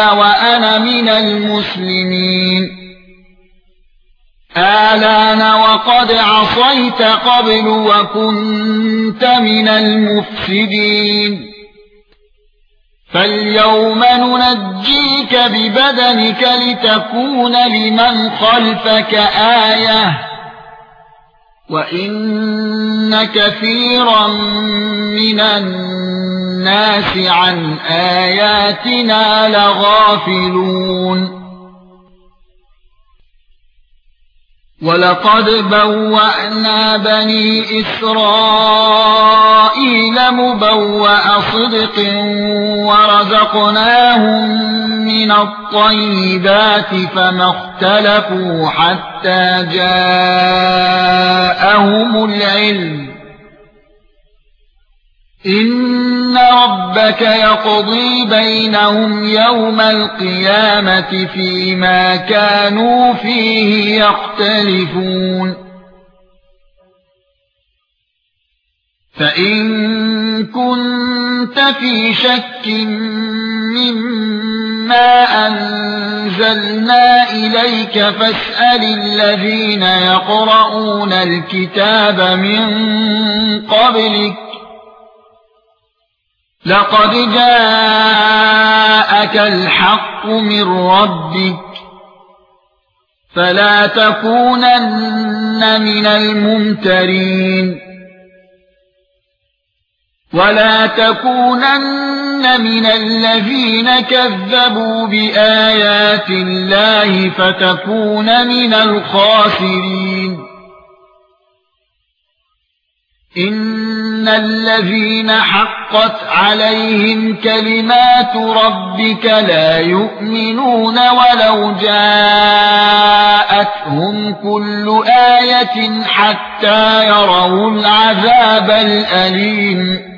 وأنا من المسلمين. آلان وقد عصيت قبل وكنت من المفسدين. فاليوم ننجيك ببدنك لتكون لمن خلفك آية. وإن كثيرا من الناس عن آياتنا لغافلون وَلَقَدْ بَوَّأْنَا بَنِي إِسْرَائِيلَ مُبَوَّأَ صِدْقٍ وَرَزَقْنَاهُم مِّنَ الطَّيِّبَاتِ فَمَا اخْتَلَفُوا حَتَّىٰ جَاءَهُمُ الْعِلْمُ. إن ربك يقضي بينهم يوم القيامة فيما كانوا فيه يختلفون. فإن كنت في شك مما أنزلنا إليك فاسأل الذين يقرؤون الكتاب من قبلك. لقد جاءك الحق من ربك. فلا تكونن من الممترين. ولا تكونن من الذين كذبوا بآيات الله فتكون من الخاسرين ان الذين حقت عليهم كلمات ربك لا يؤمنون ولو جاءتهم كل إيه حتى يروا العذاب الالم